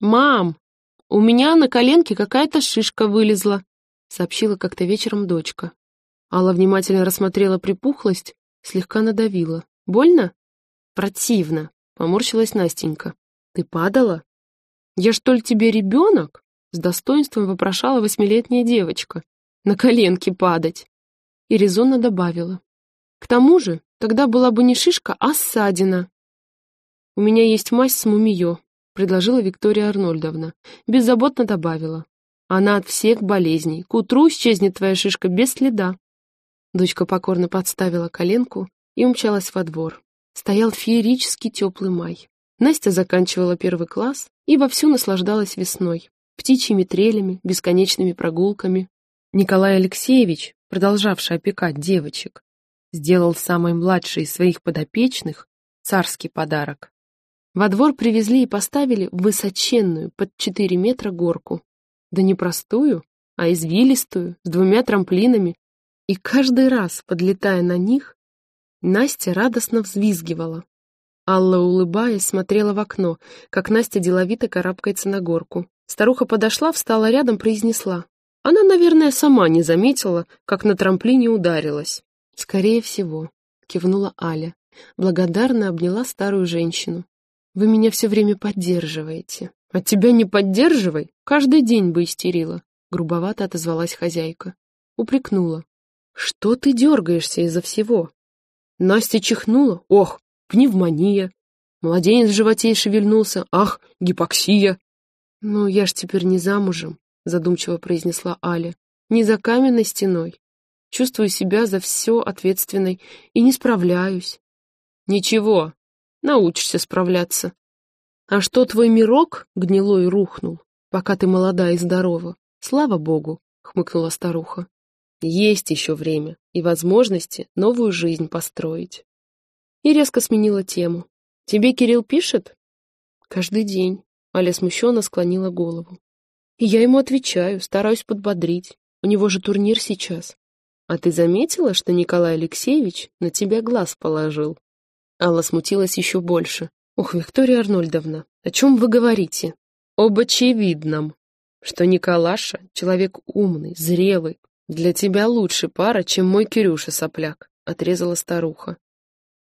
«Мам, у меня на коленке какая-то шишка вылезла», сообщила как-то вечером дочка. Алла внимательно рассмотрела припухлость, слегка надавила. «Больно?» «Противно», — поморщилась Настенька. «Ты падала?» «Я что ли тебе ребенок?» — с достоинством вопрошала восьмилетняя девочка. «На коленке падать!» И резонно добавила. «К тому же, тогда была бы не шишка, а ссадина». «У меня есть мазь с мумиё», — предложила Виктория Арнольдовна. Беззаботно добавила. «Она от всех болезней. К утру исчезнет твоя шишка без следа». Дочка покорно подставила коленку и умчалась во двор. Стоял феерически теплый май. Настя заканчивала первый класс и вовсю наслаждалась весной, птичьими трелями, бесконечными прогулками. Николай Алексеевич, продолжавший опекать девочек, сделал самой младшей из своих подопечных царский подарок. Во двор привезли и поставили высоченную, под 4 метра горку. Да не простую, а извилистую, с двумя трамплинами. И каждый раз, подлетая на них, Настя радостно взвизгивала. Алла, улыбаясь, смотрела в окно, как Настя деловито карабкается на горку. Старуха подошла, встала рядом, произнесла. Она, наверное, сама не заметила, как на трамплине ударилась. «Скорее всего», — кивнула Аля. Благодарно обняла старую женщину. «Вы меня все время поддерживаете». «От тебя не поддерживай, каждый день бы истерила», — грубовато отозвалась хозяйка. Упрекнула. «Что ты дергаешься из-за всего?» Настя чихнула. Ох, пневмония. Младенец в животе шевельнулся. Ах, гипоксия. Ну, я ж теперь не замужем, задумчиво произнесла Аля. Не за каменной стеной. Чувствую себя за все ответственной и не справляюсь. Ничего, научишься справляться. А что твой мирок гнилой рухнул, пока ты молода и здорова? Слава богу, хмыкнула старуха. Есть еще время и возможности новую жизнь построить. И резко сменила тему. «Тебе Кирилл пишет?» «Каждый день», — Аля смущенно склонила голову. «И я ему отвечаю, стараюсь подбодрить. У него же турнир сейчас. А ты заметила, что Николай Алексеевич на тебя глаз положил?» Алла смутилась еще больше. «Ох, Виктория Арнольдовна, о чем вы говорите?» «Об очевидном, что Николаша — человек умный, зрелый, «Для тебя лучше пара, чем мой Кирюша-сопляк», — отрезала старуха.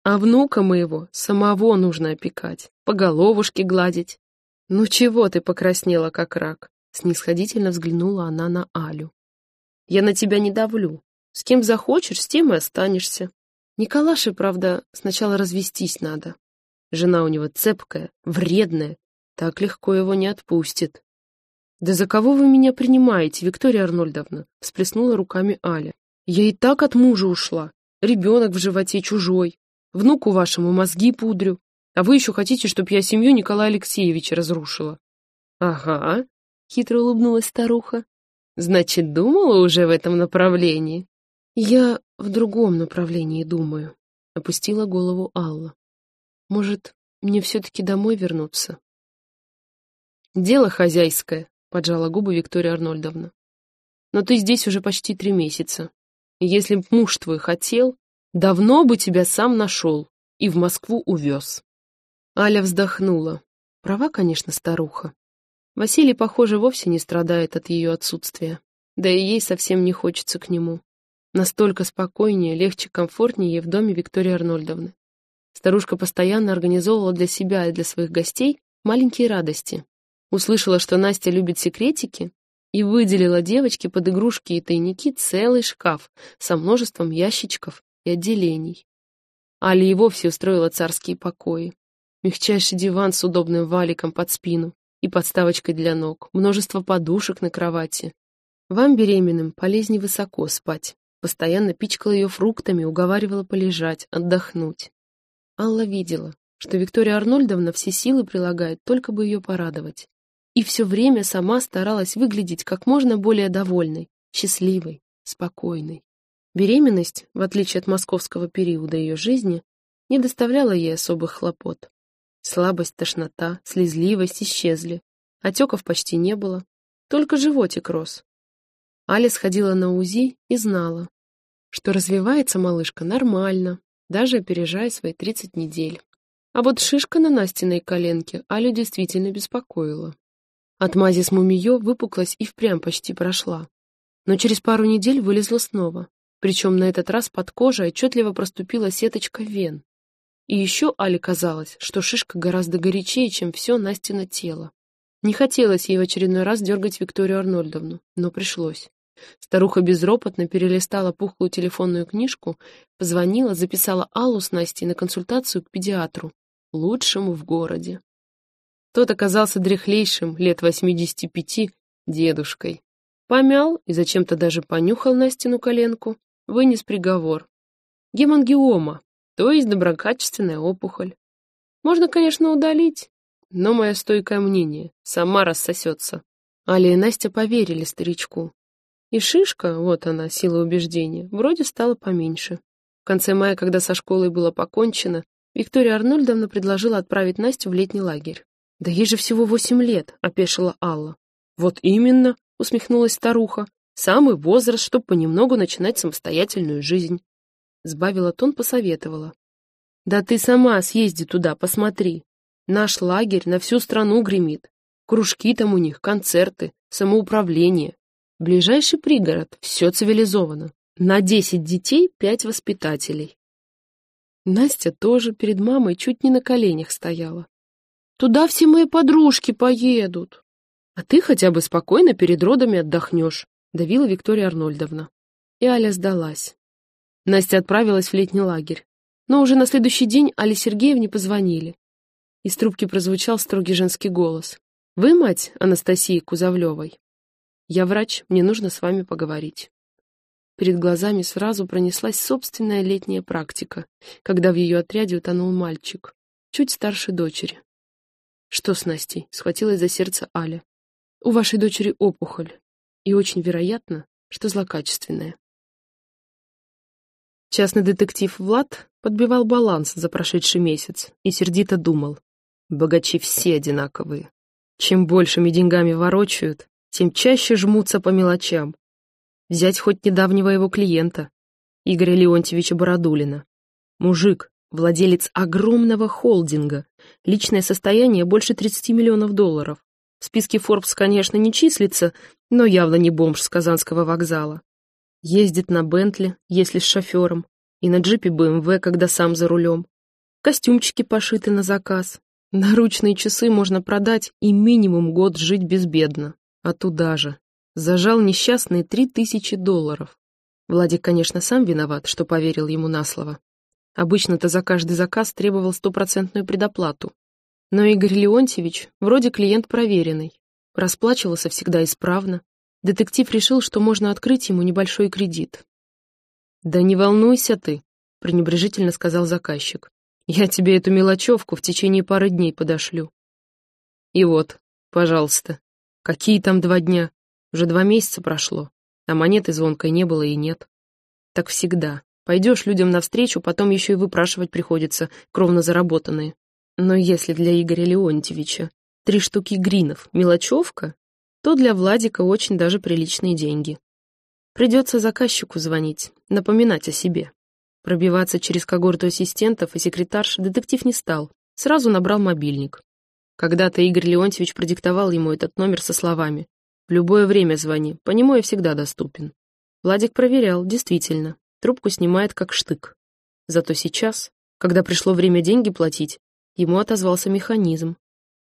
«А внука моего самого нужно опекать, по головушке гладить». «Ну чего ты покраснела, как рак?» — снисходительно взглянула она на Алю. «Я на тебя не давлю. С кем захочешь, с тем и останешься. Николаше, правда, сначала развестись надо. Жена у него цепкая, вредная, так легко его не отпустит. «Да за кого вы меня принимаете, Виктория Арнольдовна?» — всплеснула руками Аля. «Я и так от мужа ушла. Ребенок в животе чужой. Внуку вашему мозги пудрю. А вы еще хотите, чтобы я семью Николая Алексеевича разрушила?» «Ага», — хитро улыбнулась старуха. «Значит, думала уже в этом направлении?» «Я в другом направлении думаю», — опустила голову Алла. «Может, мне все-таки домой вернуться?» «Дело хозяйское», поджала губы Виктория Арнольдовна. Но ты здесь уже почти три месяца. Если б муж твой хотел, давно бы тебя сам нашел и в Москву увез. Аля вздохнула. Права, конечно, старуха. Василий, похоже, вовсе не страдает от ее отсутствия. Да и ей совсем не хочется к нему. Настолько спокойнее, легче, комфортнее ей в доме Виктории Арнольдовны. Старушка постоянно организовывала для себя и для своих гостей маленькие радости, Услышала, что Настя любит секретики, и выделила девочке под игрушки и тайники целый шкаф со множеством ящичков и отделений. Али и вовсе устроила царские покои. Мягчайший диван с удобным валиком под спину и подставочкой для ног, множество подушек на кровати. Вам, беременным, полезнее высоко спать. Постоянно пичкала ее фруктами, уговаривала полежать, отдохнуть. Алла видела, что Виктория Арнольдовна все силы прилагает, только бы ее порадовать и все время сама старалась выглядеть как можно более довольной, счастливой, спокойной. Беременность, в отличие от московского периода ее жизни, не доставляла ей особых хлопот. Слабость, тошнота, слезливость исчезли, отеков почти не было, только животик рос. Аля сходила на УЗИ и знала, что развивается малышка нормально, даже опережая свои 30 недель. А вот шишка на Настиной коленке Алю действительно беспокоила. От мази с мумиё выпуклость и впрямь почти прошла. Но через пару недель вылезла снова. Причем на этот раз под кожей отчетливо проступила сеточка вен. И еще Але казалось, что шишка гораздо горячее, чем все Настино тело. Не хотелось ей в очередной раз дергать Викторию Арнольдовну, но пришлось. Старуха безропотно перелистала пухлую телефонную книжку, позвонила, записала Аллу с Настей на консультацию к педиатру, лучшему в городе. Тот оказался дряхлейшим, лет 85, дедушкой. Помял и зачем-то даже понюхал Настину коленку, вынес приговор. Гемангиома, то есть доброкачественная опухоль. Можно, конечно, удалить, но мое стойкое мнение, сама рассосется. Аля и Настя поверили старичку. И шишка, вот она, сила убеждения, вроде стала поменьше. В конце мая, когда со школой было покончено, Виктория Арнольдовна предложила отправить Настю в летний лагерь. «Да ей же всего восемь лет», — опешила Алла. «Вот именно», — усмехнулась старуха. «Самый возраст, чтобы понемногу начинать самостоятельную жизнь». Сбавила тон, посоветовала. «Да ты сама съезди туда, посмотри. Наш лагерь на всю страну гремит. Кружки там у них, концерты, самоуправление. Ближайший пригород, все цивилизовано. На десять детей пять воспитателей». Настя тоже перед мамой чуть не на коленях стояла. Туда все мои подружки поедут. А ты хотя бы спокойно перед родами отдохнешь, давила Виктория Арнольдовна. И Аля сдалась. Настя отправилась в летний лагерь. Но уже на следующий день Але Сергеевне позвонили. Из трубки прозвучал строгий женский голос. «Вы мать Анастасии Кузовлевой?» «Я врач, мне нужно с вами поговорить». Перед глазами сразу пронеслась собственная летняя практика, когда в ее отряде утонул мальчик, чуть старше дочери. «Что с Настей?» — схватилась за сердце Аля. «У вашей дочери опухоль, и очень вероятно, что злокачественная». Частный детектив Влад подбивал баланс за прошедший месяц и сердито думал. Богачи все одинаковые. Чем большими деньгами ворочают, тем чаще жмутся по мелочам. Взять хоть недавнего его клиента, Игоря Леонтьевича Бородулина. Мужик, владелец огромного холдинга, личное состояние больше 30 миллионов долларов. В списке Forbes, конечно, не числится, но явно не бомж с Казанского вокзала. Ездит на Бентли, если с шофером, и на джипе БМВ, когда сам за рулем. Костюмчики пошиты на заказ. Наручные часы можно продать и минимум год жить безбедно. А туда же. Зажал несчастные три тысячи долларов. Владик, конечно, сам виноват, что поверил ему на слово. Обычно-то за каждый заказ требовал стопроцентную предоплату. Но Игорь Леонтьевич вроде клиент проверенный. Расплачивался всегда исправно. Детектив решил, что можно открыть ему небольшой кредит. «Да не волнуйся ты», — пренебрежительно сказал заказчик. «Я тебе эту мелочевку в течение пары дней подошлю». И вот, пожалуйста, какие там два дня? Уже два месяца прошло, а монеты звонкой не было и нет. Так всегда. Пойдешь людям навстречу, потом еще и выпрашивать приходится, кровно заработанные. Но если для Игоря Леонтьевича три штуки гринов — мелочевка, то для Владика очень даже приличные деньги. Придется заказчику звонить, напоминать о себе. Пробиваться через когорту ассистентов и секретарш детектив не стал, сразу набрал мобильник. Когда-то Игорь Леонтьевич продиктовал ему этот номер со словами «В любое время звони, по нему я всегда доступен». Владик проверял, действительно, Трубку снимает как штык. Зато сейчас, когда пришло время деньги платить, ему отозвался механизм.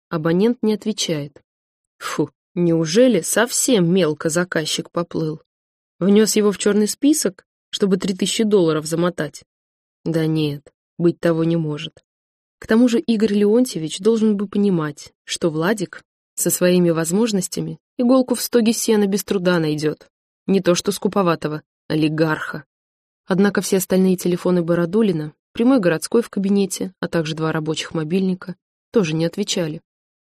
Абонент не отвечает. Фу, неужели совсем мелко заказчик поплыл? Внес его в черный список, чтобы три тысячи долларов замотать? Да нет, быть того не может. К тому же Игорь Леонтьевич должен бы понимать, что Владик со своими возможностями иголку в стоге сена без труда найдет. Не то что скуповатого, олигарха. Однако все остальные телефоны Бородулина, прямой городской в кабинете, а также два рабочих мобильника, тоже не отвечали.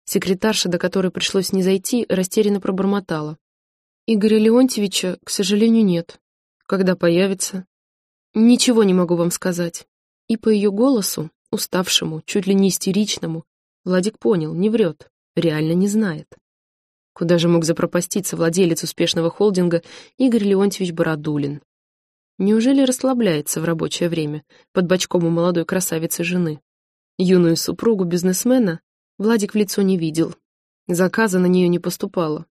Секретарша, до которой пришлось не зайти, растерянно пробормотала. «Игоря Леонтьевича, к сожалению, нет. Когда появится?» «Ничего не могу вам сказать». И по ее голосу, уставшему, чуть ли не истеричному, Владик понял, не врет, реально не знает. Куда же мог запропаститься владелец успешного холдинга Игорь Леонтьевич Бородулин? Неужели расслабляется в рабочее время под бочком у молодой красавицы жены? Юную супругу бизнесмена Владик в лицо не видел. Заказа на нее не поступало.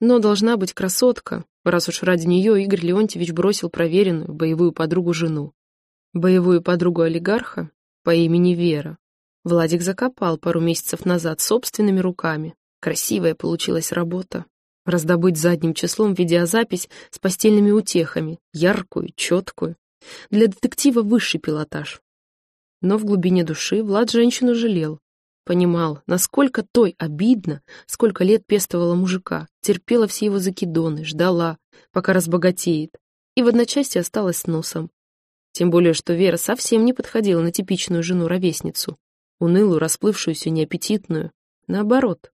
Но должна быть красотка, раз уж ради нее Игорь Леонтьевич бросил проверенную боевую подругу жену. Боевую подругу олигарха по имени Вера. Владик закопал пару месяцев назад собственными руками. Красивая получилась работа. Раздобыть задним числом видеозапись с постельными утехами, яркую, четкую. Для детектива высший пилотаж. Но в глубине души Влад женщину жалел. Понимал, насколько той обидно, сколько лет пестовала мужика, терпела все его закидоны, ждала, пока разбогатеет, и в одночасье осталась с носом. Тем более, что Вера совсем не подходила на типичную жену-ровесницу, унылую, расплывшуюся, неаппетитную. Наоборот,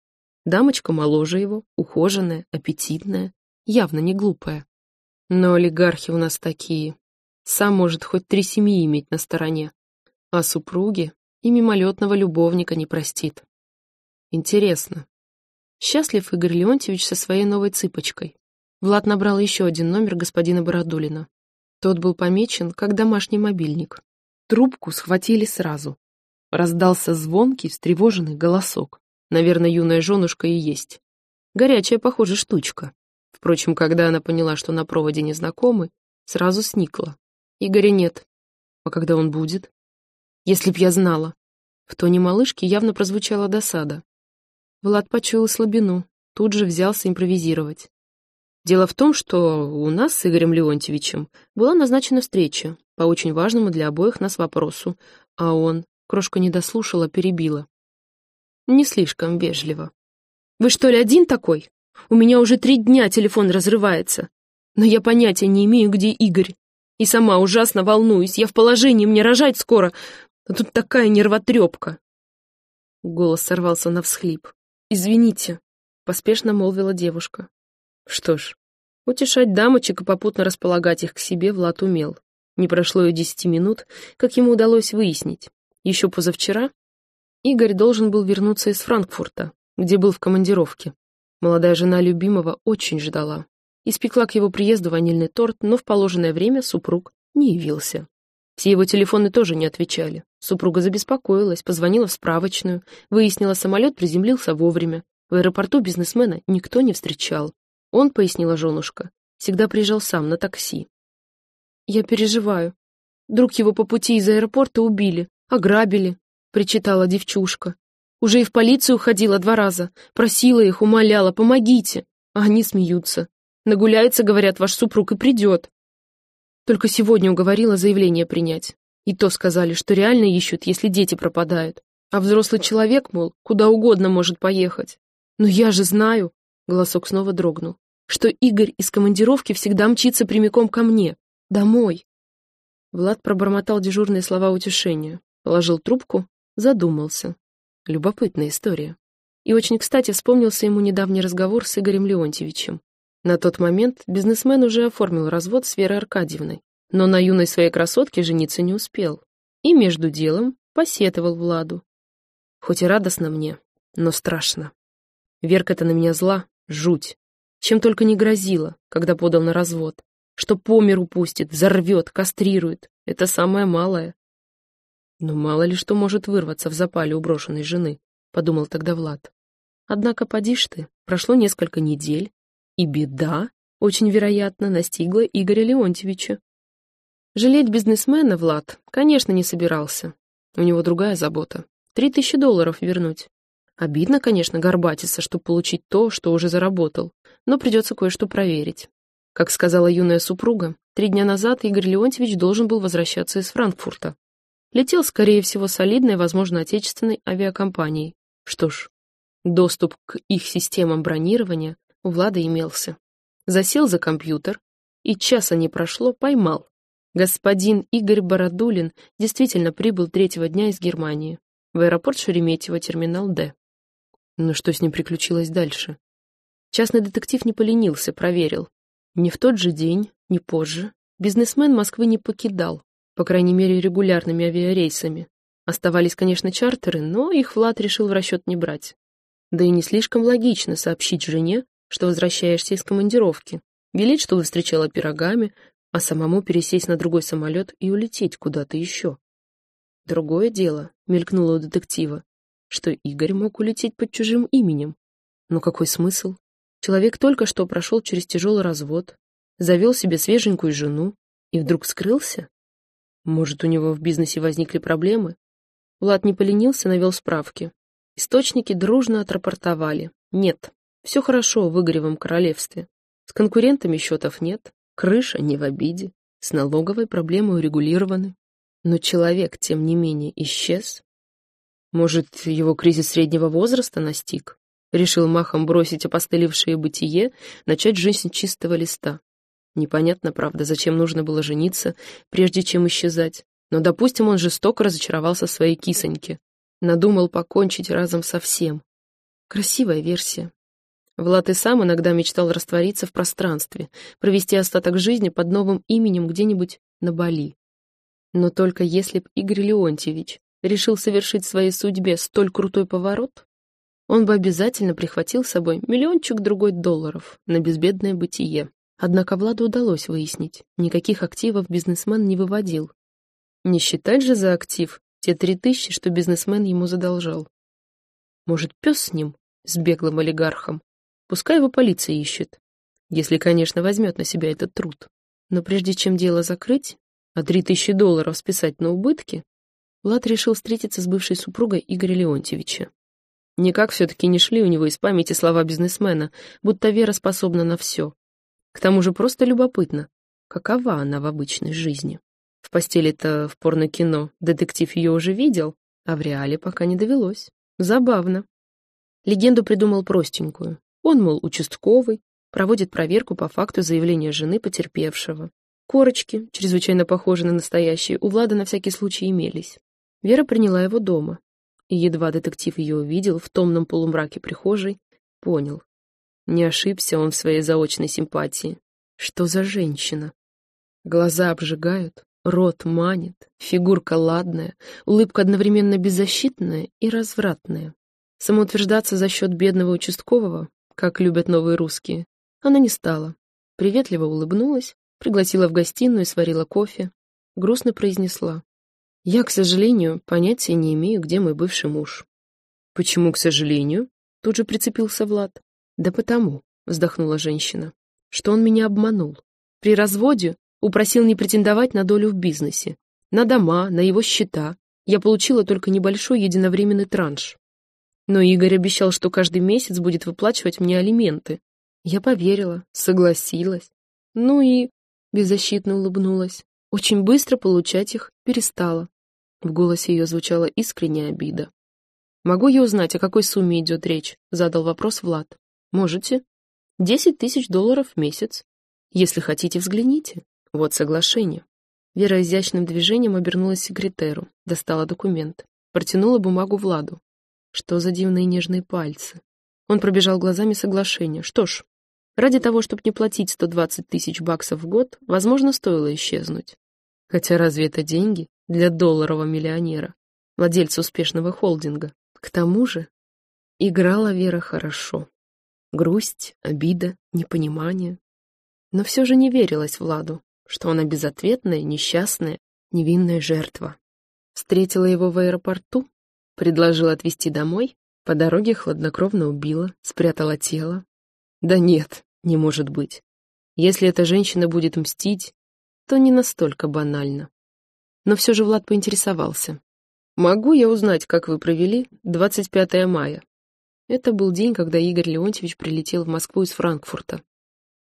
дамочка моложе его, ухоженная, аппетитная, явно не глупая. Но олигархи у нас такие. Сам может хоть три семьи иметь на стороне, а супруги и мимолетного любовника не простит. Интересно. Счастлив Игорь Леонтьевич со своей новой цыпочкой. Влад набрал еще один номер господина Бородулина. Тот был помечен как домашний мобильник. Трубку схватили сразу. Раздался звонкий, встревоженный голосок. Наверное, юная женушка и есть. Горячая, похоже, штучка. Впрочем, когда она поняла, что на проводе незнакомый, сразу сникла. Игоря нет. А когда он будет? Если б я знала. В тоне малышки явно прозвучала досада. Влад почуял слабину, тут же взялся импровизировать. Дело в том, что у нас с Игорем Леонтьевичем была назначена встреча по очень важному для обоих нас вопросу, а он, крошка не дослушала, перебила. Не слишком вежливо. «Вы что ли один такой? У меня уже три дня телефон разрывается. Но я понятия не имею, где Игорь. И сама ужасно волнуюсь. Я в положении, мне рожать скоро. А тут такая нервотрепка. Голос сорвался на всхлип. «Извините», — поспешно молвила девушка. Что ж, утешать дамочек и попутно располагать их к себе Влад умел. Не прошло и десяти минут, как ему удалось выяснить. Еще позавчера Игорь должен был вернуться из Франкфурта, где был в командировке. Молодая жена любимого очень ждала. Испекла к его приезду ванильный торт, но в положенное время супруг не явился. Все его телефоны тоже не отвечали. Супруга забеспокоилась, позвонила в справочную, выяснила, самолет приземлился вовремя. В аэропорту бизнесмена никто не встречал. Он, пояснила женушка, всегда приезжал сам на такси. «Я переживаю. Друг его по пути из аэропорта убили, ограбили», — причитала девчушка. «Уже и в полицию ходила два раза, просила их, умоляла, помогите». А они смеются. Нагуляется, говорят, ваш супруг и придет. Только сегодня уговорила заявление принять. И то сказали, что реально ищут, если дети пропадают. А взрослый человек, мол, куда угодно может поехать. Но я же знаю, голосок снова дрогнул, что Игорь из командировки всегда мчится прямиком ко мне, домой. Влад пробормотал дежурные слова утешения, положил трубку, задумался. Любопытная история. И очень кстати вспомнился ему недавний разговор с Игорем Леонтьевичем. На тот момент бизнесмен уже оформил развод с Верой Аркадьевной, но на юной своей красотке жениться не успел. И между делом посетовал Владу. Хоть и радостно мне, но страшно. Верка-то на меня зла, жуть. Чем только не грозила, когда подал на развод. Что по миру пустит, взорвет, кастрирует. Это самое малое. Но мало ли что может вырваться в запале у брошенной жены, подумал тогда Влад. Однако, поди ж ты, прошло несколько недель, и беда, очень вероятно, настигла Игоря Леонтьевича. Жалеть бизнесмена Влад, конечно, не собирался. У него другая забота. Три тысячи долларов вернуть. Обидно, конечно, горбатиться, чтобы получить то, что уже заработал, но придется кое-что проверить. Как сказала юная супруга, три дня назад Игорь Леонтьевич должен был возвращаться из Франкфурта. Летел, скорее всего, солидной, возможно, отечественной авиакомпанией. Что ж, доступ к их системам бронирования у Влада имелся. Засел за компьютер, и часа не прошло, поймал. Господин Игорь Бородулин действительно прибыл третьего дня из Германии, в аэропорт Шереметьево, терминал «Д». Но что с ним приключилось дальше? Частный детектив не поленился, проверил. Ни в тот же день, ни позже бизнесмен Москвы не покидал, по крайней мере, регулярными авиарейсами. Оставались, конечно, чартеры, но их Влад решил в расчет не брать. Да и не слишком логично сообщить жене, что возвращаешься из командировки, велеть, чтобы встречала пирогами, а самому пересесть на другой самолет и улететь куда-то еще. Другое дело, мелькнуло у детектива, что Игорь мог улететь под чужим именем, Но какой смысл? Человек только что прошел через тяжелый развод, завел себе свеженькую жену и вдруг скрылся? Может, у него в бизнесе возникли проблемы? Влад не поленился, навел справки. Источники дружно отрапортовали. Нет, все хорошо в Игоревом королевстве. С конкурентами счетов нет, крыша не в обиде, с налоговой проблемой урегулированы. Но человек, тем не менее, исчез. Может, его кризис среднего возраста настиг? Решил махом бросить опостылевшее бытие, начать жизнь чистого листа. Непонятно, правда, зачем нужно было жениться, прежде чем исчезать. Но, допустим, он жестоко разочаровался своей кисоньке. Надумал покончить разом со всем. Красивая версия. Влад и сам иногда мечтал раствориться в пространстве, провести остаток жизни под новым именем где-нибудь на Бали. Но только если б Игорь Леонтьевич решил совершить своей судьбе столь крутой поворот, он бы обязательно прихватил с собой миллиончик-другой долларов на безбедное бытие. Однако Владу удалось выяснить, никаких активов бизнесмен не выводил. Не считать же за актив те три тысячи, что бизнесмен ему задолжал. Может, пес с ним, с беглым олигархом? Пускай его полиция ищет, если, конечно, возьмет на себя этот труд. Но прежде чем дело закрыть, а три тысячи долларов списать на убытки, Влад решил встретиться с бывшей супругой Игоря Леонтьевича. Никак все-таки не шли у него из памяти слова бизнесмена, будто Вера способна на все. К тому же просто любопытно, какова она в обычной жизни. В постели-то в порно-кино детектив ее уже видел, а в реале пока не довелось. Забавно. Легенду придумал простенькую. Он, мол, участковый, проводит проверку по факту заявления жены потерпевшего. Корочки, чрезвычайно похожие на настоящие, у Влада на всякий случай имелись. Вера приняла его дома. И едва детектив ее увидел в томном полумраке прихожей, понял. Не ошибся он в своей заочной симпатии. Что за женщина? Глаза обжигают, рот манит, фигурка ладная, улыбка одновременно беззащитная и развратная. Самоутверждаться за счет бедного участкового, как любят новые русские, она не стала. Приветливо улыбнулась, пригласила в гостиную и сварила кофе. Грустно произнесла. «Я, к сожалению, понятия не имею, где мой бывший муж». «Почему, к сожалению?» Тут же прицепился Влад. «Да потому», — вздохнула женщина, — «что он меня обманул. При разводе упросил не претендовать на долю в бизнесе, на дома, на его счета. Я получила только небольшой единовременный транш. Но Игорь обещал, что каждый месяц будет выплачивать мне алименты. Я поверила, согласилась. Ну и беззащитно улыбнулась. Очень быстро получать их перестала. В голосе ее звучала искренняя обида. «Могу я узнать, о какой сумме идет речь?» — задал вопрос Влад. «Можете. Десять тысяч долларов в месяц. Если хотите, взгляните. Вот соглашение». Вера изящным движением обернулась к секретеру, достала документ, протянула бумагу Владу. Что за дивные нежные пальцы. Он пробежал глазами соглашение. Что ж, ради того, чтобы не платить 120 тысяч баксов в год, возможно, стоило исчезнуть. Хотя разве это деньги для долларового миллионера, владельца успешного холдинга? К тому же играла Вера хорошо. Грусть, обида, непонимание. Но все же не верилась Владу, что она безответная, несчастная, невинная жертва. Встретила его в аэропорту, предложила отвезти домой, по дороге хладнокровно убила, спрятала тело. Да нет, не может быть. Если эта женщина будет мстить, то не настолько банально. Но все же Влад поинтересовался. «Могу я узнать, как вы провели 25 мая?» Это был день, когда Игорь Леонтьевич прилетел в Москву из Франкфурта.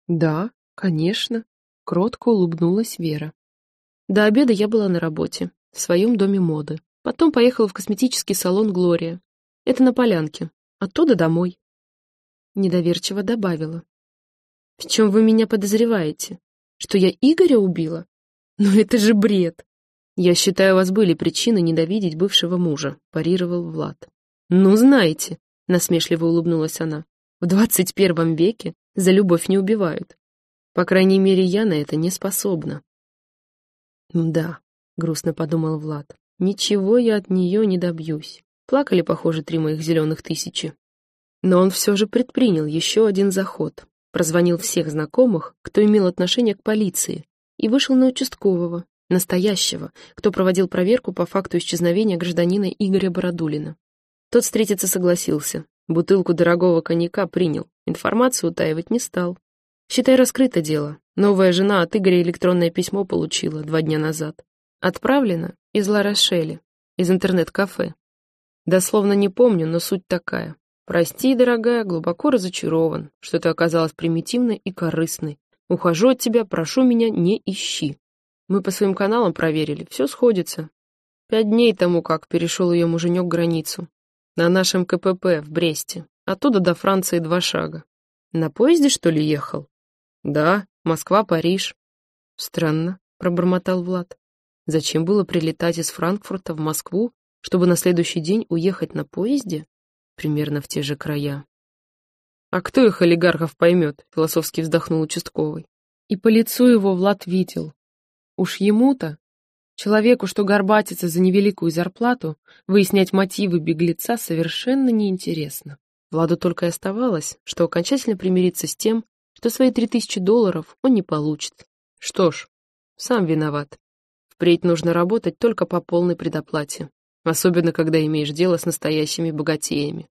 «Да, конечно», — кротко улыбнулась Вера. До обеда я была на работе, в своем доме моды. Потом поехала в косметический салон «Глория». Это на Полянке. Оттуда домой. Недоверчиво добавила. «В чем вы меня подозреваете? Что я Игоря убила? Ну это же бред!» «Я считаю, у вас были причины ненавидеть бывшего мужа», — парировал Влад. «Ну, знаете», насмешливо улыбнулась она. В двадцать первом веке за любовь не убивают. По крайней мере, я на это не способна. Да, грустно подумал Влад. Ничего я от нее не добьюсь. Плакали, похоже, три моих зеленых тысячи. Но он все же предпринял еще один заход. Прозвонил всех знакомых, кто имел отношение к полиции, и вышел на участкового, настоящего, кто проводил проверку по факту исчезновения гражданина Игоря Бородулина. Тот встретиться согласился. Бутылку дорогого коньяка принял, информацию утаивать не стал. Считай, раскрыто дело. Новая жена от Игоря электронное письмо получила два дня назад. Отправлено из Ла-Рошеля, из интернет-кафе. Дословно не помню, но суть такая. Прости, дорогая, глубоко разочарован, что ты оказалась примитивной и корыстной. Ухожу от тебя, прошу меня, не ищи. Мы по своим каналам проверили, все сходится. Пять дней тому, как перешел ее муженек границу. На нашем КПП в Бресте. Оттуда до Франции два шага. На поезде, что ли, ехал? Да, Москва-Париж. Странно, пробормотал Влад. Зачем было прилетать из Франкфурта в Москву, чтобы на следующий день уехать на поезде? Примерно в те же края. «А кто их олигархов поймет?» — философски вздохнул участковый. И по лицу его Влад видел. Уж ему-то, человеку, что горбатится за невеликую зарплату, выяснять мотивы беглеца совершенно неинтересно. Владу только и оставалось, что окончательно примириться с тем, что свои три тысячи долларов он не получит. Что ж, сам виноват. Впредь нужно работать только по полной предоплате, особенно когда имеешь дело с настоящими богатеями.